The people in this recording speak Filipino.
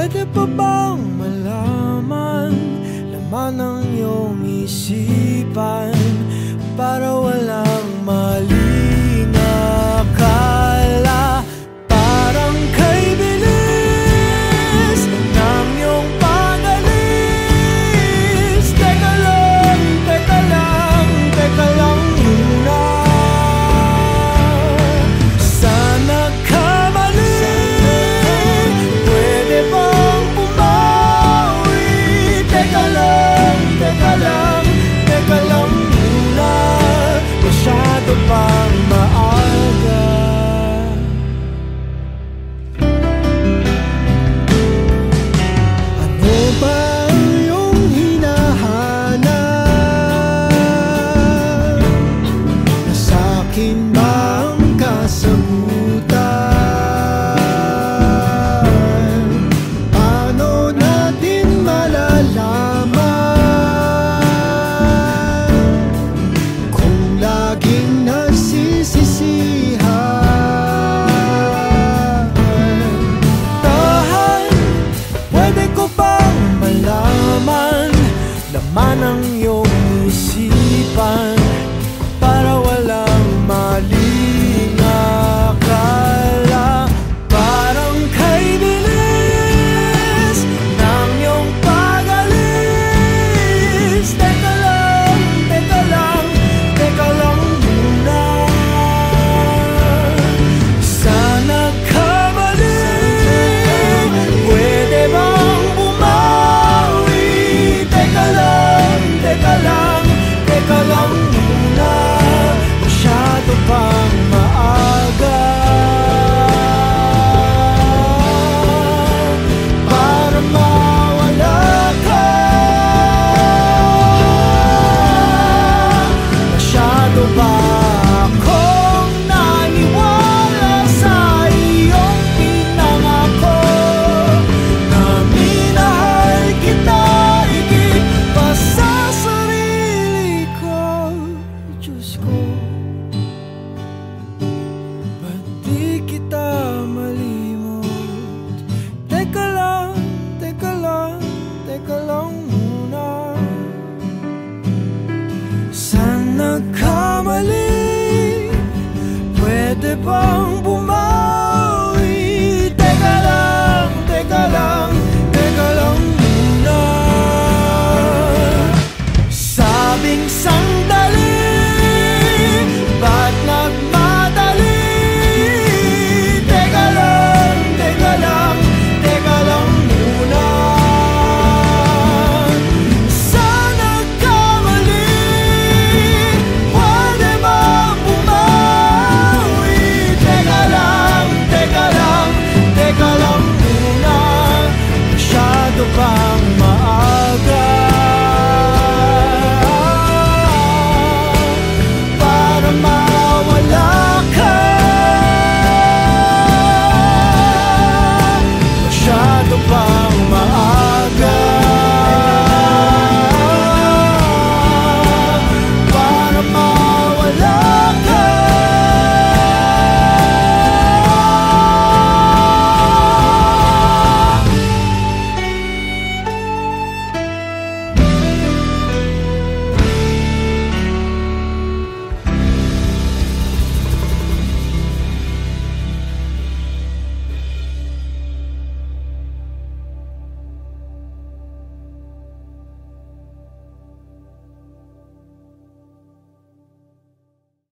Pwede pa bang malaman Laman ng iyong isipan Para walang mali? Goodbye. ko bang malaman Laman ang bon